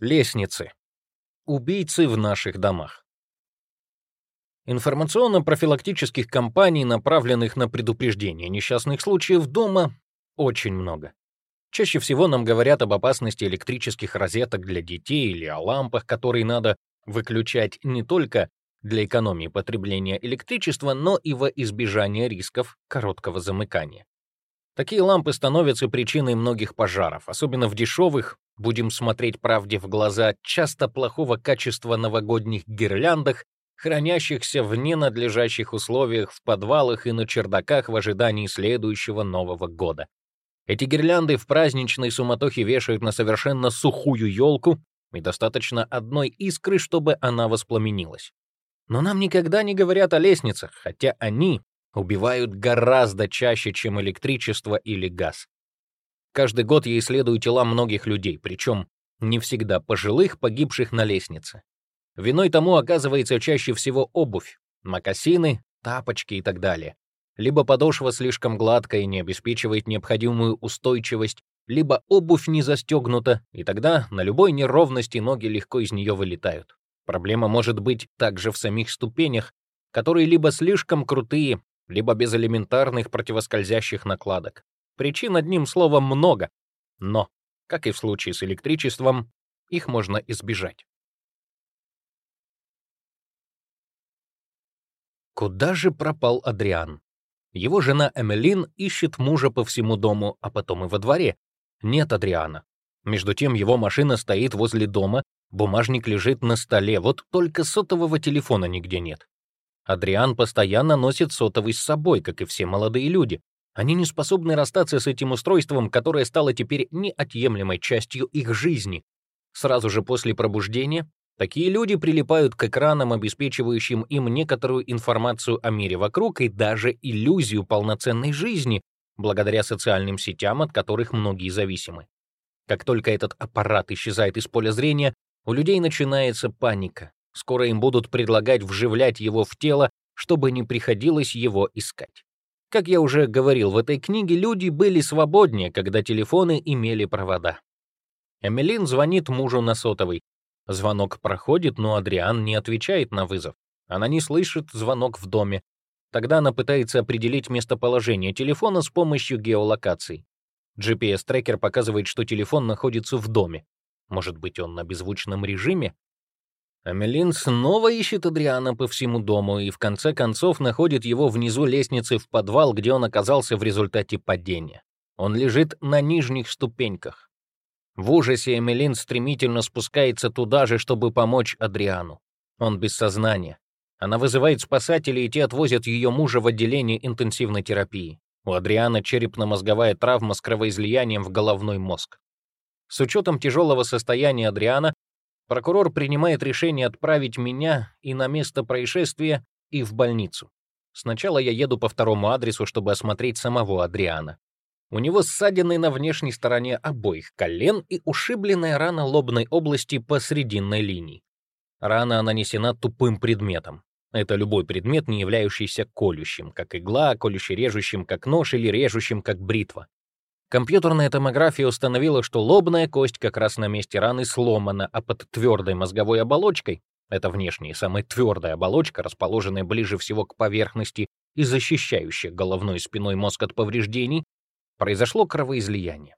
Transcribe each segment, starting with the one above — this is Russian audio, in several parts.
Лестницы. Убийцы в наших домах. Информационно-профилактических кампаний, направленных на предупреждение несчастных случаев дома, очень много. Чаще всего нам говорят об опасности электрических розеток для детей или о лампах, которые надо выключать не только для экономии потребления электричества, но и во избежание рисков короткого замыкания. Такие лампы становятся причиной многих пожаров, особенно в дешевых, будем смотреть правде в глаза, часто плохого качества новогодних гирляндах, хранящихся в ненадлежащих условиях в подвалах и на чердаках в ожидании следующего Нового года. Эти гирлянды в праздничной суматохе вешают на совершенно сухую елку, и достаточно одной искры, чтобы она воспламенилась. Но нам никогда не говорят о лестницах, хотя они убивают гораздо чаще, чем электричество или газ. Каждый год я исследую тела многих людей, причем не всегда пожилых, погибших на лестнице. Виной тому оказывается чаще всего обувь, мокасины, тапочки и так далее. Либо подошва слишком гладкая и не обеспечивает необходимую устойчивость, либо обувь не застегнута, и тогда на любой неровности ноги легко из нее вылетают. Проблема может быть также в самих ступенях, которые либо слишком крутые, либо без элементарных противоскользящих накладок. Причин одним словом много, но, как и в случае с электричеством, их можно избежать. Куда же пропал Адриан? Его жена Эмилин ищет мужа по всему дому, а потом и во дворе. Нет Адриана. Между тем его машина стоит возле дома, бумажник лежит на столе, вот только сотового телефона нигде нет. Адриан постоянно носит сотовый с собой, как и все молодые люди. Они не способны расстаться с этим устройством, которое стало теперь неотъемлемой частью их жизни. Сразу же после пробуждения такие люди прилипают к экранам, обеспечивающим им некоторую информацию о мире вокруг и даже иллюзию полноценной жизни, благодаря социальным сетям, от которых многие зависимы. Как только этот аппарат исчезает из поля зрения, у людей начинается паника. Скоро им будут предлагать вживлять его в тело, чтобы не приходилось его искать. Как я уже говорил в этой книге, люди были свободнее, когда телефоны имели провода. Эмилин звонит мужу на сотовый. Звонок проходит, но Адриан не отвечает на вызов. Она не слышит звонок в доме. Тогда она пытается определить местоположение телефона с помощью геолокации. GPS-трекер показывает, что телефон находится в доме. Может быть, он на беззвучном режиме? Амелин снова ищет Адриана по всему дому и в конце концов находит его внизу лестницы в подвал, где он оказался в результате падения. Он лежит на нижних ступеньках. В ужасе Эмилин стремительно спускается туда же, чтобы помочь Адриану. Он без сознания. Она вызывает спасателей, и те отвозят ее мужа в отделение интенсивной терапии. У Адриана черепно-мозговая травма с кровоизлиянием в головной мозг. С учетом тяжелого состояния Адриана, Прокурор принимает решение отправить меня и на место происшествия, и в больницу. Сначала я еду по второму адресу, чтобы осмотреть самого Адриана. У него ссадины на внешней стороне обоих колен и ушибленная рана лобной области по срединной линии. Рана нанесена тупым предметом. Это любой предмет, не являющийся колющим, как игла, колюще-режущим, как нож или режущим, как бритва. Компьютерная томография установила, что лобная кость как раз на месте раны сломана, а под твердой мозговой оболочкой, это внешняя самая твердая оболочка, расположенная ближе всего к поверхности и защищающая головной и спиной мозг от повреждений, произошло кровоизлияние.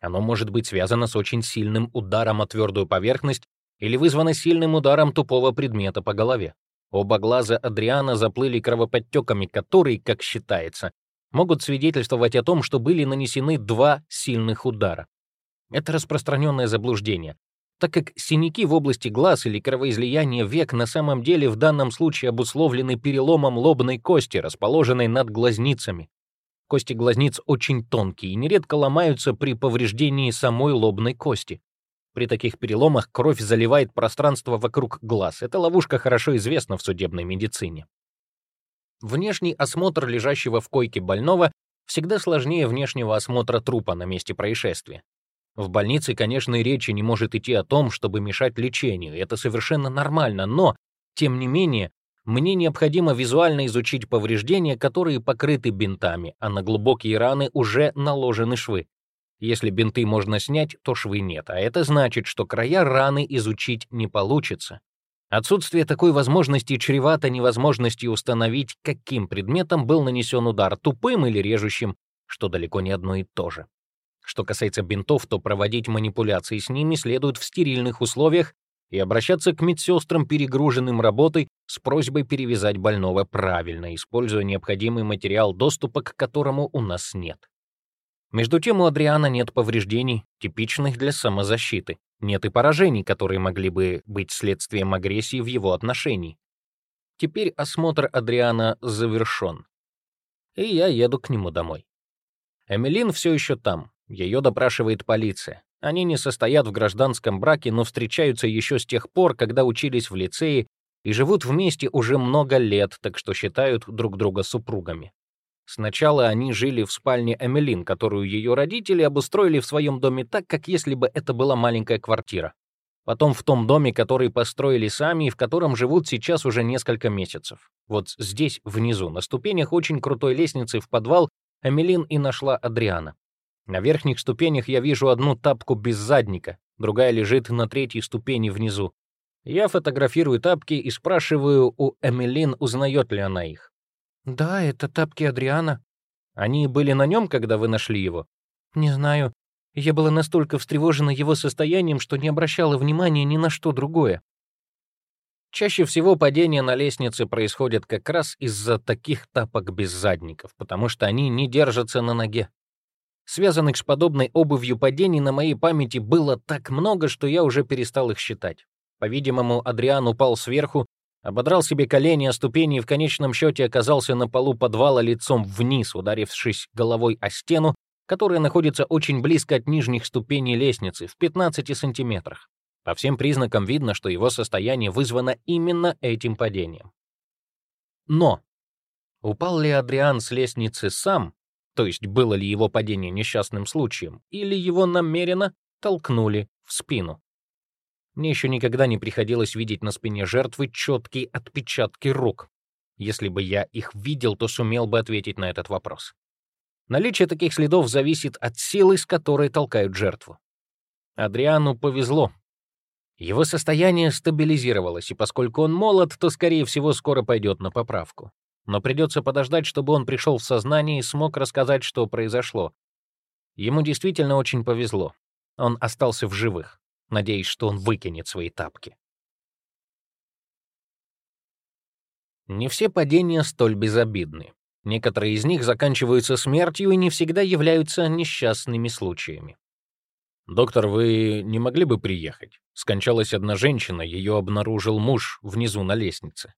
Оно может быть связано с очень сильным ударом о твердую поверхность или вызвано сильным ударом тупого предмета по голове. Оба глаза Адриана заплыли кровоподтеками, которые, как считается, могут свидетельствовать о том, что были нанесены два сильных удара. Это распространенное заблуждение, так как синяки в области глаз или кровоизлияние век на самом деле в данном случае обусловлены переломом лобной кости, расположенной над глазницами. Кости глазниц очень тонкие и нередко ломаются при повреждении самой лобной кости. При таких переломах кровь заливает пространство вокруг глаз. Эта ловушка хорошо известна в судебной медицине. Внешний осмотр лежащего в койке больного всегда сложнее внешнего осмотра трупа на месте происшествия. В больнице, конечно, и речи не может идти о том, чтобы мешать лечению, это совершенно нормально, но, тем не менее, мне необходимо визуально изучить повреждения, которые покрыты бинтами, а на глубокие раны уже наложены швы. Если бинты можно снять, то швы нет, а это значит, что края раны изучить не получится. Отсутствие такой возможности чревато невозможностью установить, каким предметом был нанесен удар, тупым или режущим, что далеко не одно и то же. Что касается бинтов, то проводить манипуляции с ними следует в стерильных условиях и обращаться к медсестрам, перегруженным работой, с просьбой перевязать больного правильно, используя необходимый материал, доступа к которому у нас нет. Между тем у Адриана нет повреждений, типичных для самозащиты. Нет и поражений, которые могли бы быть следствием агрессии в его отношении. Теперь осмотр Адриана завершен. И я еду к нему домой. Эмилин все еще там. Ее допрашивает полиция. Они не состоят в гражданском браке, но встречаются еще с тех пор, когда учились в лицее и живут вместе уже много лет, так что считают друг друга супругами. Сначала они жили в спальне Эмилин, которую ее родители обустроили в своем доме так, как если бы это была маленькая квартира. Потом в том доме, который построили сами и в котором живут сейчас уже несколько месяцев. Вот здесь, внизу, на ступенях очень крутой лестницы в подвал, Эмилин и нашла Адриана. На верхних ступенях я вижу одну тапку без задника, другая лежит на третьей ступени внизу. Я фотографирую тапки и спрашиваю у Эмилин, узнает ли она их. «Да, это тапки Адриана». «Они были на нем, когда вы нашли его?» «Не знаю. Я была настолько встревожена его состоянием, что не обращала внимания ни на что другое». Чаще всего падения на лестнице происходят как раз из-за таких тапок без задников, потому что они не держатся на ноге. Связанных с подобной обувью падений на моей памяти было так много, что я уже перестал их считать. По-видимому, Адриан упал сверху, Ободрал себе колени о ступени и в конечном счете оказался на полу подвала лицом вниз, ударившись головой о стену, которая находится очень близко от нижних ступеней лестницы, в 15 сантиметрах. По всем признакам видно, что его состояние вызвано именно этим падением. Но упал ли Адриан с лестницы сам, то есть было ли его падение несчастным случаем, или его намеренно толкнули в спину? Мне еще никогда не приходилось видеть на спине жертвы четкие отпечатки рук. Если бы я их видел, то сумел бы ответить на этот вопрос. Наличие таких следов зависит от силы, с которой толкают жертву. Адриану повезло. Его состояние стабилизировалось, и поскольку он молод, то, скорее всего, скоро пойдет на поправку. Но придется подождать, чтобы он пришел в сознание и смог рассказать, что произошло. Ему действительно очень повезло. Он остался в живых надеясь, что он выкинет свои тапки. Не все падения столь безобидны. Некоторые из них заканчиваются смертью и не всегда являются несчастными случаями. «Доктор, вы не могли бы приехать? Скончалась одна женщина, ее обнаружил муж внизу на лестнице».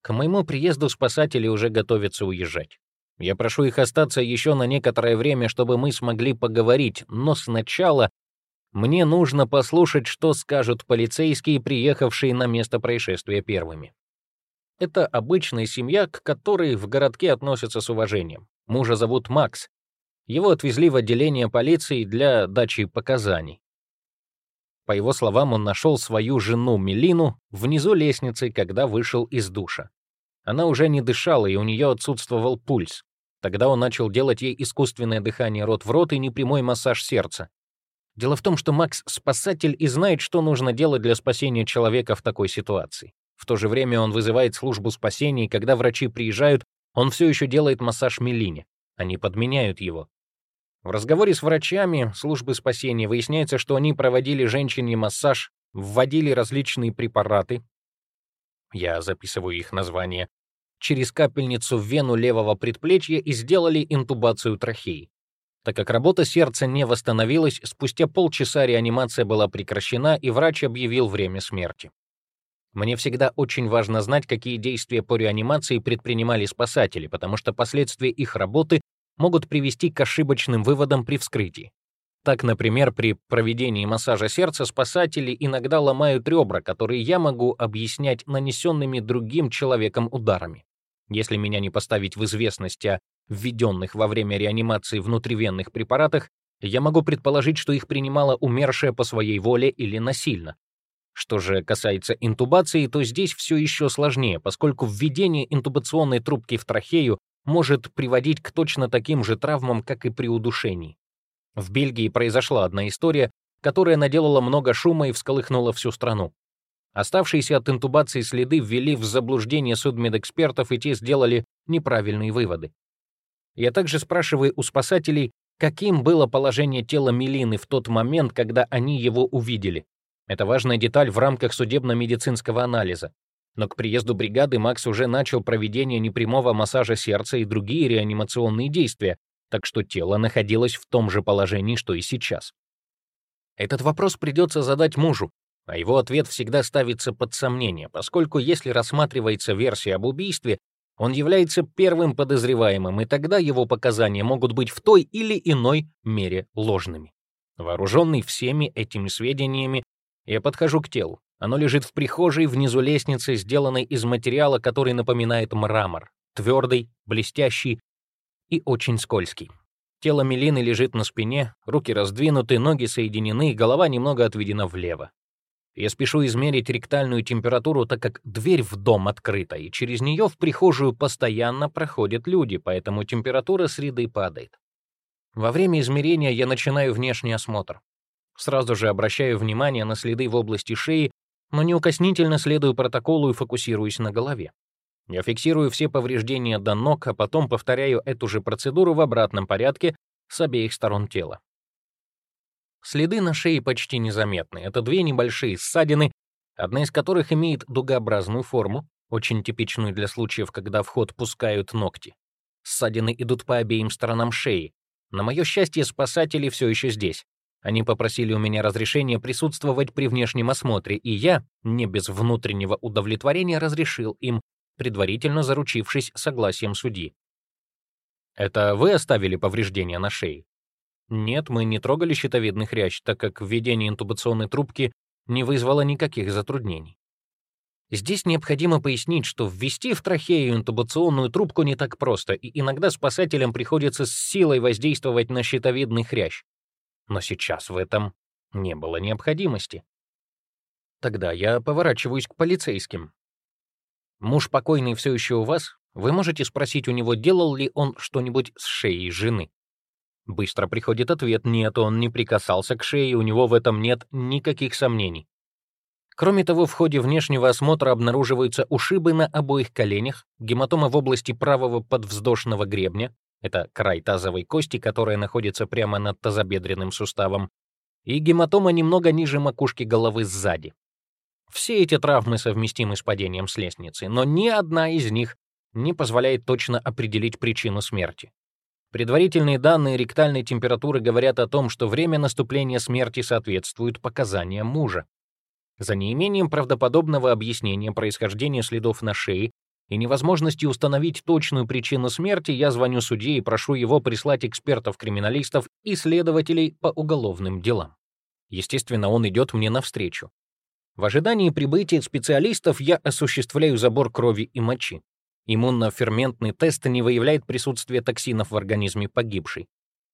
К моему приезду спасатели уже готовятся уезжать. Я прошу их остаться еще на некоторое время, чтобы мы смогли поговорить, но сначала мне нужно послушать, что скажут полицейские, приехавшие на место происшествия первыми. Это обычная семья, к которой в городке относятся с уважением. Мужа зовут Макс. Его отвезли в отделение полиции для дачи показаний. По его словам, он нашел свою жену Мелину внизу лестницы, когда вышел из душа. Она уже не дышала, и у нее отсутствовал пульс. Тогда он начал делать ей искусственное дыхание рот в рот и непрямой массаж сердца. Дело в том, что Макс — спасатель и знает, что нужно делать для спасения человека в такой ситуации. В то же время он вызывает службу спасения, и когда врачи приезжают, он все еще делает массаж Мелине. Они подменяют его. В разговоре с врачами службы спасения выясняется, что они проводили женщине массаж, вводили различные препараты, я записываю их название, через капельницу в вену левого предплечья и сделали интубацию трахеи. Так как работа сердца не восстановилась, спустя полчаса реанимация была прекращена, и врач объявил время смерти. Мне всегда очень важно знать, какие действия по реанимации предпринимали спасатели, потому что последствия их работы могут привести к ошибочным выводам при вскрытии. Так, например, при проведении массажа сердца спасатели иногда ломают ребра, которые я могу объяснять нанесенными другим человеком ударами. Если меня не поставить в известность о введенных во время реанимации внутривенных препаратах, я могу предположить, что их принимала умершая по своей воле или насильно. Что же касается интубации, то здесь все еще сложнее, поскольку введение интубационной трубки в трахею может приводить к точно таким же травмам, как и при удушении. В Бельгии произошла одна история, которая наделала много шума и всколыхнула всю страну. Оставшиеся от интубации следы ввели в заблуждение судмедэкспертов, и те сделали неправильные выводы. Я также спрашиваю у спасателей, каким было положение тела Мелины в тот момент, когда они его увидели. Это важная деталь в рамках судебно-медицинского анализа. Но к приезду бригады Макс уже начал проведение непрямого массажа сердца и другие реанимационные действия, так что тело находилось в том же положении, что и сейчас. Этот вопрос придется задать мужу, а его ответ всегда ставится под сомнение, поскольку если рассматривается версия об убийстве, он является первым подозреваемым, и тогда его показания могут быть в той или иной мере ложными. Вооруженный всеми этими сведениями, я подхожу к телу. Оно лежит в прихожей внизу лестницы, сделанной из материала, который напоминает мрамор. Твердый, блестящий и очень скользкий. Тело Мелины лежит на спине, руки раздвинуты, ноги соединены, голова немного отведена влево. Я спешу измерить ректальную температуру, так как дверь в дом открыта, и через нее в прихожую постоянно проходят люди, поэтому температура среды падает. Во время измерения я начинаю внешний осмотр. Сразу же обращаю внимание на следы в области шеи, но неукоснительно следую протоколу и фокусируюсь на голове. Я фиксирую все повреждения до ног, а потом повторяю эту же процедуру в обратном порядке с обеих сторон тела. Следы на шее почти незаметны. Это две небольшие ссадины, одна из которых имеет дугообразную форму, очень типичную для случаев, когда в ход пускают ногти. Ссадины идут по обеим сторонам шеи. На мое счастье, спасатели все еще здесь. Они попросили у меня разрешения присутствовать при внешнем осмотре, и я, не без внутреннего удовлетворения, разрешил им, предварительно заручившись согласием судьи. «Это вы оставили повреждения на шее?» Нет, мы не трогали щитовидный хрящ, так как введение интубационной трубки не вызвало никаких затруднений. Здесь необходимо пояснить, что ввести в трахею интубационную трубку не так просто, и иногда спасателям приходится с силой воздействовать на щитовидный хрящ. Но сейчас в этом не было необходимости. Тогда я поворачиваюсь к полицейским. Муж покойный все еще у вас? Вы можете спросить у него, делал ли он что-нибудь с шеей жены? Быстро приходит ответ «нет, он не прикасался к шее, у него в этом нет никаких сомнений». Кроме того, в ходе внешнего осмотра обнаруживаются ушибы на обоих коленях, гематома в области правого подвздошного гребня, это край тазовой кости, которая находится прямо над тазобедренным суставом, и гематома немного ниже макушки головы сзади. Все эти травмы совместимы с падением с лестницы, но ни одна из них не позволяет точно определить причину смерти. Предварительные данные ректальной температуры говорят о том, что время наступления смерти соответствует показаниям мужа. За неимением правдоподобного объяснения происхождения следов на шее и невозможности установить точную причину смерти, я звоню судье и прошу его прислать экспертов-криминалистов и следователей по уголовным делам. Естественно, он идет мне навстречу. В ожидании прибытия специалистов я осуществляю забор крови и мочи. Иммуноферментный тест не выявляет присутствие токсинов в организме погибшей.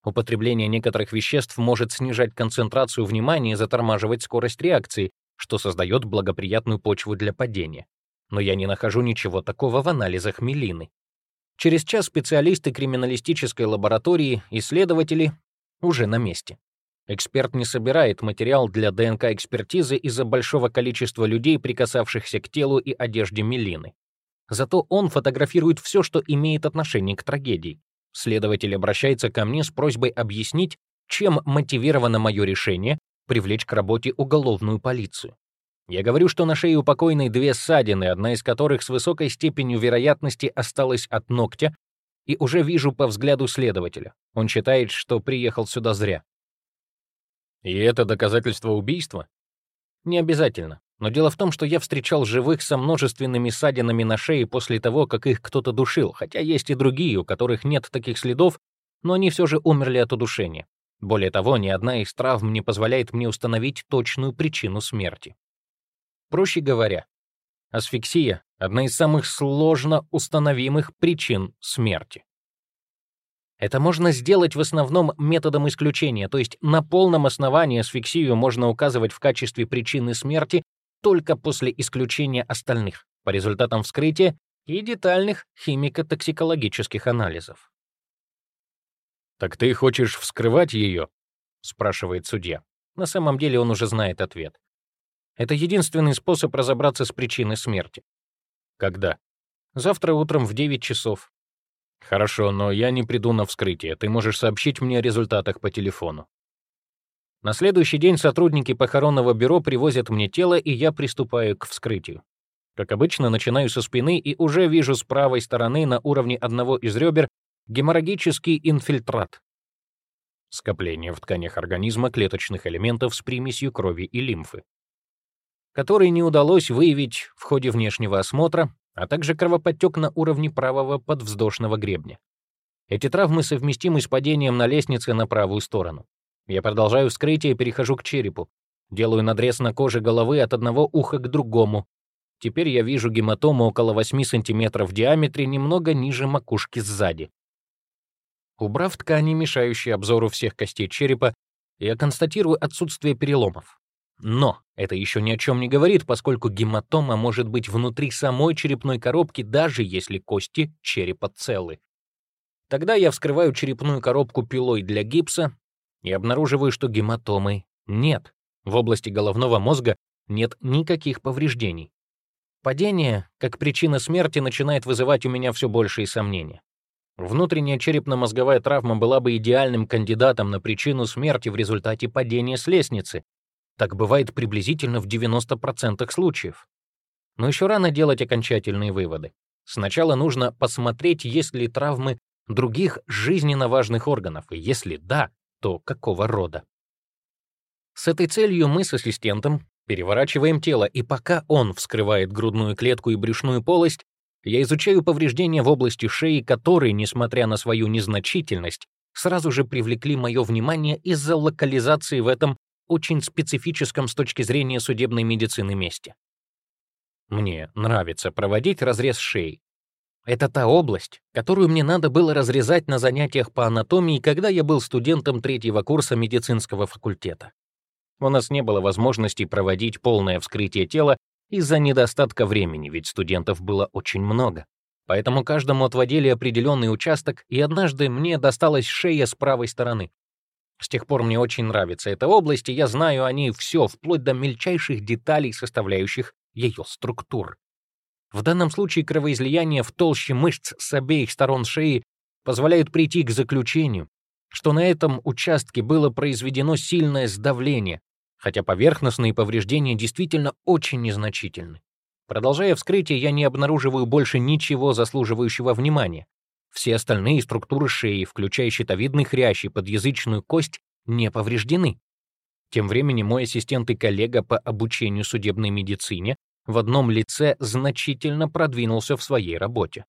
Употребление некоторых веществ может снижать концентрацию внимания и затормаживать скорость реакции, что создает благоприятную почву для падения. Но я не нахожу ничего такого в анализах мелины. Через час специалисты криминалистической лаборатории, исследователи уже на месте. Эксперт не собирает материал для ДНК-экспертизы из-за большого количества людей, прикасавшихся к телу и одежде Мелины. Зато он фотографирует все, что имеет отношение к трагедии. Следователь обращается ко мне с просьбой объяснить, чем мотивировано мое решение привлечь к работе уголовную полицию. Я говорю, что на шее у покойной две ссадины, одна из которых с высокой степенью вероятности осталась от ногтя, и уже вижу по взгляду следователя. Он считает, что приехал сюда зря. И это доказательство убийства? Не обязательно. Но дело в том, что я встречал живых со множественными ссадинами на шее после того, как их кто-то душил, хотя есть и другие, у которых нет таких следов, но они все же умерли от удушения. Более того, ни одна из травм не позволяет мне установить точную причину смерти. Проще говоря, асфиксия — одна из самых сложно установимых причин смерти. Это можно сделать в основном методом исключения, то есть на полном основании асфиксию можно указывать в качестве причины смерти только после исключения остальных, по результатам вскрытия и детальных химико-токсикологических анализов. «Так ты хочешь вскрывать ее?» спрашивает судья. На самом деле он уже знает ответ. Это единственный способ разобраться с причиной смерти. Когда? Завтра утром в 9 часов. Хорошо, но я не приду на вскрытие. Ты можешь сообщить мне о результатах по телефону. На следующий день сотрудники похоронного бюро привозят мне тело, и я приступаю к вскрытию. Как обычно, начинаю со спины и уже вижу с правой стороны на уровне одного из ребер геморрагический инфильтрат. Скопление в тканях организма клеточных элементов с примесью крови и лимфы, который не удалось выявить в ходе внешнего осмотра, а также кровоподтек на уровне правого подвздошного гребня. Эти травмы совместимы с падением на лестнице на правую сторону. Я продолжаю вскрытие и перехожу к черепу. Делаю надрез на коже головы от одного уха к другому. Теперь я вижу гематому около 8 см в диаметре, немного ниже макушки сзади. Убрав ткани, мешающие обзору всех костей черепа, я констатирую отсутствие переломов. Но это еще ни о чем не говорит, поскольку гематома может быть внутри самой черепной коробки, даже если кости черепа целы. Тогда я вскрываю черепную коробку пилой для гипса и обнаруживаю, что гематомы нет. В области головного мозга нет никаких повреждений. Падение, как причина смерти, начинает вызывать у меня все большие сомнения. Внутренняя черепно-мозговая травма была бы идеальным кандидатом на причину смерти в результате падения с лестницы. Так бывает приблизительно в 90% случаев. Но еще рано делать окончательные выводы. Сначала нужно посмотреть, есть ли травмы других жизненно важных органов, и если да, то какого рода. С этой целью мы с ассистентом переворачиваем тело, и пока он вскрывает грудную клетку и брюшную полость, я изучаю повреждения в области шеи, которые, несмотря на свою незначительность, сразу же привлекли мое внимание из-за локализации в этом очень специфическом с точки зрения судебной медицины месте. Мне нравится проводить разрез шеи. Это та область, которую мне надо было разрезать на занятиях по анатомии, когда я был студентом третьего курса медицинского факультета. У нас не было возможности проводить полное вскрытие тела из-за недостатка времени, ведь студентов было очень много. Поэтому каждому отводили определенный участок, и однажды мне досталась шея с правой стороны. С тех пор мне очень нравится эта область, и я знаю о ней все, вплоть до мельчайших деталей, составляющих ее структур. В данном случае кровоизлияние в толще мышц с обеих сторон шеи позволяют прийти к заключению, что на этом участке было произведено сильное сдавление, хотя поверхностные повреждения действительно очень незначительны. Продолжая вскрытие, я не обнаруживаю больше ничего заслуживающего внимания. Все остальные структуры шеи, включая щитовидный хрящ и подъязычную кость, не повреждены. Тем временем мой ассистент и коллега по обучению судебной медицине в одном лице значительно продвинулся в своей работе.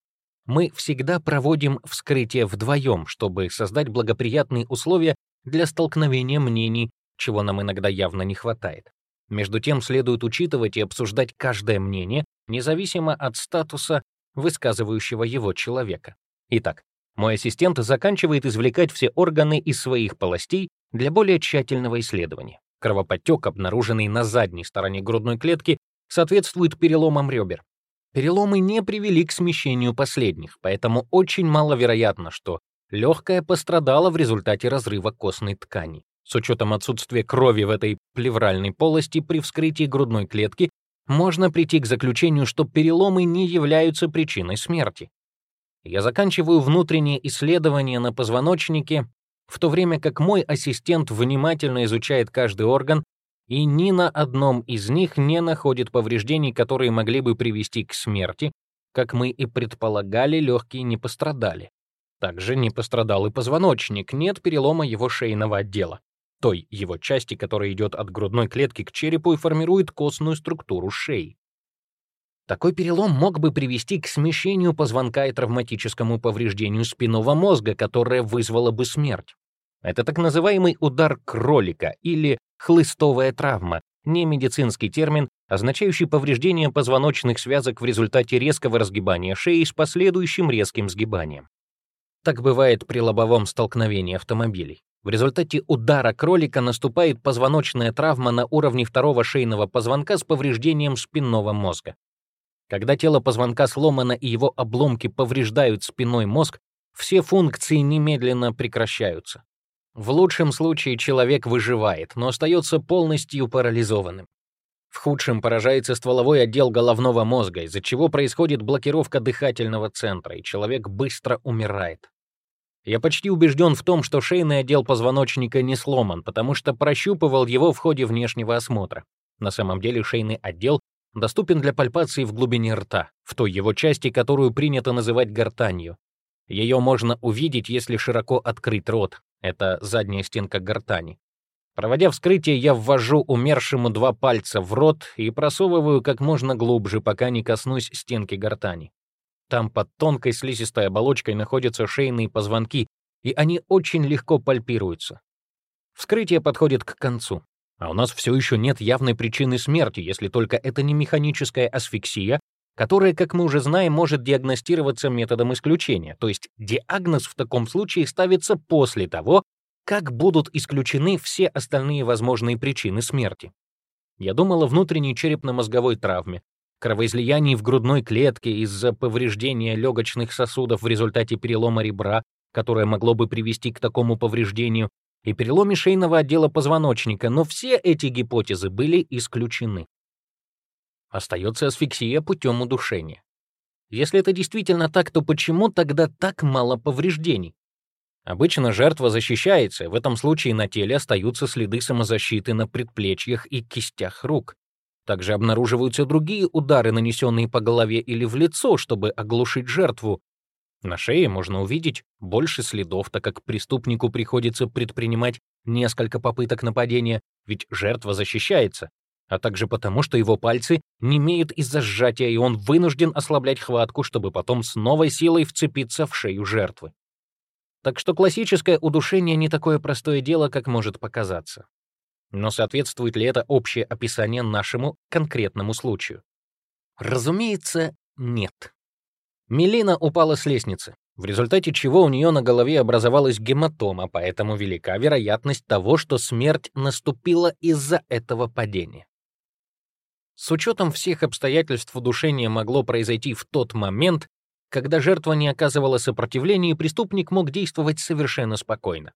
Мы всегда проводим вскрытие вдвоем, чтобы создать благоприятные условия для столкновения мнений чего нам иногда явно не хватает. Между тем следует учитывать и обсуждать каждое мнение, независимо от статуса высказывающего его человека. Итак, мой ассистент заканчивает извлекать все органы из своих полостей для более тщательного исследования. Кровоподтек, обнаруженный на задней стороне грудной клетки, соответствует переломам ребер. Переломы не привели к смещению последних, поэтому очень маловероятно, что легкая пострадала в результате разрыва костной ткани. С учетом отсутствия крови в этой плевральной полости при вскрытии грудной клетки можно прийти к заключению, что переломы не являются причиной смерти. Я заканчиваю внутреннее исследование на позвоночнике, в то время как мой ассистент внимательно изучает каждый орган и ни на одном из них не находит повреждений, которые могли бы привести к смерти, как мы и предполагали, легкие не пострадали. Также не пострадал и позвоночник, нет перелома его шейного отдела той его части, которая идет от грудной клетки к черепу и формирует костную структуру шеи. Такой перелом мог бы привести к смещению позвонка и травматическому повреждению спинного мозга, которое вызвало бы смерть. Это так называемый удар кролика или хлыстовая травма, не медицинский термин, означающий повреждение позвоночных связок в результате резкого разгибания шеи с последующим резким сгибанием. Так бывает при лобовом столкновении автомобилей. В результате удара кролика наступает позвоночная травма на уровне второго шейного позвонка с повреждением спинного мозга. Когда тело позвонка сломано и его обломки повреждают спинной мозг, все функции немедленно прекращаются. В лучшем случае человек выживает, но остается полностью парализованным. В худшем поражается стволовой отдел головного мозга, из-за чего происходит блокировка дыхательного центра, и человек быстро умирает. Я почти убежден в том, что шейный отдел позвоночника не сломан, потому что прощупывал его в ходе внешнего осмотра. На самом деле шейный отдел доступен для пальпации в глубине рта, в той его части, которую принято называть гортанью. Ее можно увидеть, если широко открыть рот. Это задняя стенка гортани. Проводя вскрытие, я ввожу умершему два пальца в рот и просовываю как можно глубже, пока не коснусь стенки гортани. Там под тонкой слизистой оболочкой находятся шейные позвонки, и они очень легко пальпируются. Вскрытие подходит к концу. А у нас все еще нет явной причины смерти, если только это не механическая асфиксия, которая, как мы уже знаем, может диагностироваться методом исключения, то есть диагноз в таком случае ставится после того, как будут исключены все остальные возможные причины смерти. Я думал о внутренней черепно-мозговой травме, кровоизлиянии в грудной клетке из-за повреждения легочных сосудов в результате перелома ребра, которое могло бы привести к такому повреждению, и переломе шейного отдела позвоночника, но все эти гипотезы были исключены. Остается асфиксия путем удушения. Если это действительно так, то почему тогда так мало повреждений? Обычно жертва защищается, в этом случае на теле остаются следы самозащиты на предплечьях и кистях рук. Также обнаруживаются другие удары, нанесенные по голове или в лицо, чтобы оглушить жертву, на шее можно увидеть больше следов, так как преступнику приходится предпринимать несколько попыток нападения, ведь жертва защищается, а также потому, что его пальцы не имеют из-за сжатия, и он вынужден ослаблять хватку, чтобы потом с новой силой вцепиться в шею жертвы. Так что классическое удушение не такое простое дело, как может показаться. Но соответствует ли это общее описание нашему конкретному случаю? Разумеется, нет. Мелина упала с лестницы, в результате чего у нее на голове образовалась гематома, поэтому велика вероятность того, что смерть наступила из-за этого падения. С учетом всех обстоятельств удушение могло произойти в тот момент, когда жертва не оказывала сопротивления, и преступник мог действовать совершенно спокойно.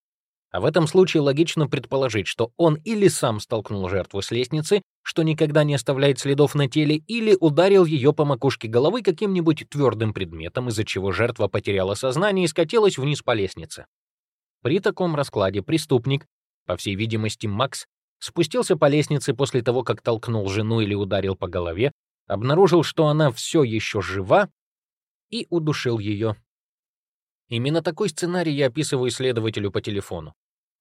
А в этом случае логично предположить, что он или сам столкнул жертву с лестницы, что никогда не оставляет следов на теле, или ударил ее по макушке головы каким-нибудь твердым предметом, из-за чего жертва потеряла сознание и скатилась вниз по лестнице. При таком раскладе преступник, по всей видимости Макс, спустился по лестнице после того, как толкнул жену или ударил по голове, обнаружил, что она все еще жива, и удушил ее. Именно такой сценарий я описываю следователю по телефону.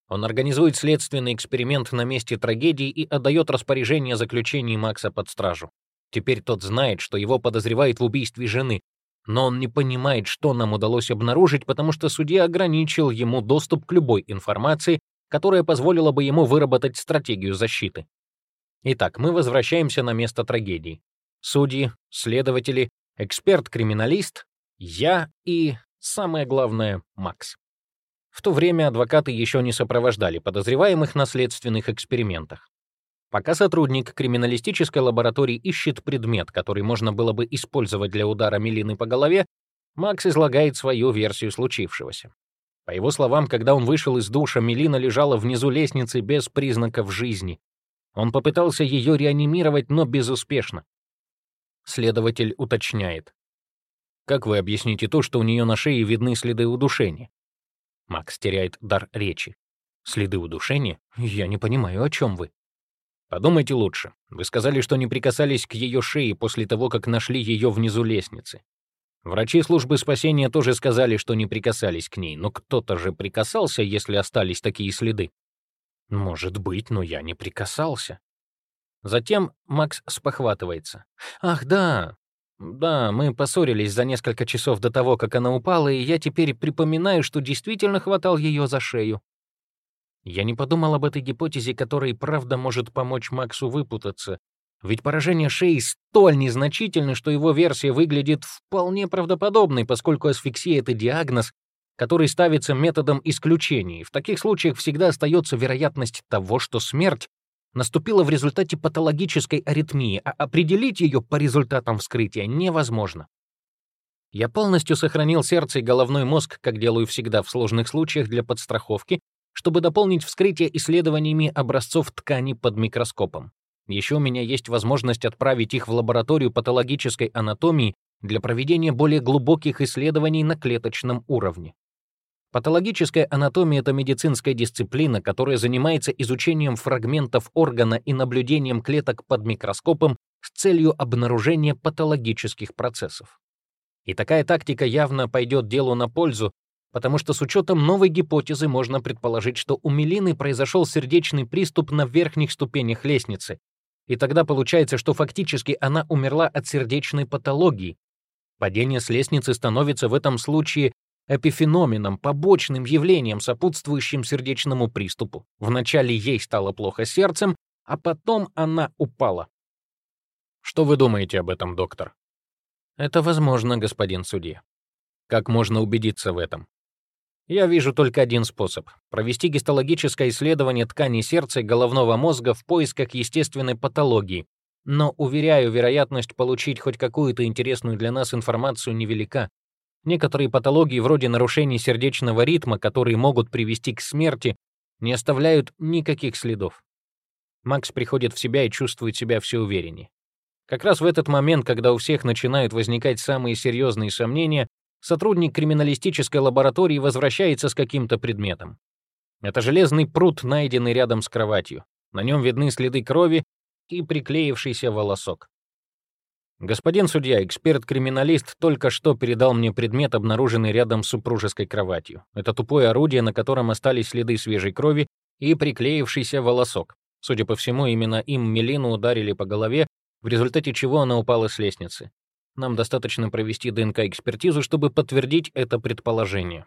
Он организует следственный эксперимент на месте трагедии и отдает распоряжение о заключении Макса под стражу. Теперь тот знает, что его подозревают в убийстве жены, но он не понимает, что нам удалось обнаружить, потому что судья ограничил ему доступ к любой информации, которая позволила бы ему выработать стратегию защиты. Итак, мы возвращаемся на место трагедии. Судьи, следователи, эксперт-криминалист, я и, самое главное, Макс. В то время адвокаты еще не сопровождали подозреваемых на следственных экспериментах. Пока сотрудник криминалистической лаборатории ищет предмет, который можно было бы использовать для удара Мелины по голове, Макс излагает свою версию случившегося. По его словам, когда он вышел из душа, Мелина лежала внизу лестницы без признаков жизни. Он попытался ее реанимировать, но безуспешно. Следователь уточняет. Как вы объясните то, что у нее на шее видны следы удушения? Макс теряет дар речи. Следы удушения? Я не понимаю, о чем вы. Подумайте лучше. Вы сказали, что не прикасались к ее шее после того, как нашли ее внизу лестницы. Врачи службы спасения тоже сказали, что не прикасались к ней, но кто-то же прикасался, если остались такие следы. Может быть, но я не прикасался. Затем Макс спохватывается. Ах, да, да, мы поссорились за несколько часов до того, как она упала, и я теперь припоминаю, что действительно хватал ее за шею. Я не подумал об этой гипотезе, которая правда может помочь Максу выпутаться. Ведь поражение шеи столь незначительно, что его версия выглядит вполне правдоподобной, поскольку асфиксия — это диагноз, который ставится методом исключений. В таких случаях всегда остается вероятность того, что смерть наступила в результате патологической аритмии, а определить ее по результатам вскрытия невозможно. Я полностью сохранил сердце и головной мозг, как делаю всегда в сложных случаях для подстраховки, чтобы дополнить вскрытие исследованиями образцов ткани под микроскопом. Еще у меня есть возможность отправить их в лабораторию патологической анатомии для проведения более глубоких исследований на клеточном уровне. Патологическая анатомия — это медицинская дисциплина, которая занимается изучением фрагментов органа и наблюдением клеток под микроскопом с целью обнаружения патологических процессов. И такая тактика явно пойдет делу на пользу, потому что с учетом новой гипотезы можно предположить, что у Мелины произошел сердечный приступ на верхних ступенях лестницы, и тогда получается, что фактически она умерла от сердечной патологии. Падение с лестницы становится в этом случае эпифеноменом, побочным явлением, сопутствующим сердечному приступу. Вначале ей стало плохо сердцем, а потом она упала. Что вы думаете об этом, доктор? Это возможно, господин судья. Как можно убедиться в этом? Я вижу только один способ — провести гистологическое исследование тканей сердца и головного мозга в поисках естественной патологии. Но, уверяю, вероятность получить хоть какую-то интересную для нас информацию невелика. Некоторые патологии, вроде нарушений сердечного ритма, которые могут привести к смерти, не оставляют никаких следов. Макс приходит в себя и чувствует себя все увереннее. Как раз в этот момент, когда у всех начинают возникать самые серьезные сомнения, сотрудник криминалистической лаборатории возвращается с каким-то предметом. Это железный пруд, найденный рядом с кроватью. На нем видны следы крови и приклеившийся волосок. Господин судья, эксперт-криминалист только что передал мне предмет, обнаруженный рядом с супружеской кроватью. Это тупое орудие, на котором остались следы свежей крови и приклеившийся волосок. Судя по всему, именно им Мелину ударили по голове, в результате чего она упала с лестницы. Нам достаточно провести ДНК-экспертизу, чтобы подтвердить это предположение.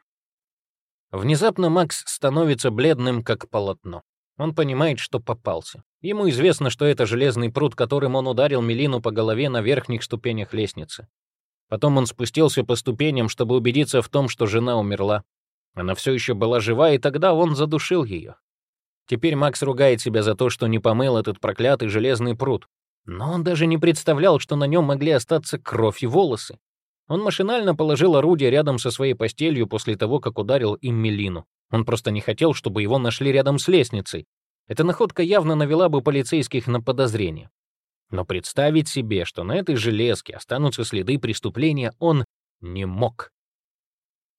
Внезапно Макс становится бледным, как полотно. Он понимает, что попался. Ему известно, что это железный пруд, которым он ударил Мелину по голове на верхних ступенях лестницы. Потом он спустился по ступеням, чтобы убедиться в том, что жена умерла. Она все еще была жива, и тогда он задушил ее. Теперь Макс ругает себя за то, что не помыл этот проклятый железный пруд. Но он даже не представлял, что на нем могли остаться кровь и волосы. Он машинально положил орудие рядом со своей постелью после того, как ударил им Мелину. Он просто не хотел, чтобы его нашли рядом с лестницей. Эта находка явно навела бы полицейских на подозрение. Но представить себе, что на этой железке останутся следы преступления, он не мог.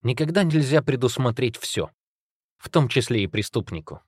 Никогда нельзя предусмотреть все, в том числе и преступнику.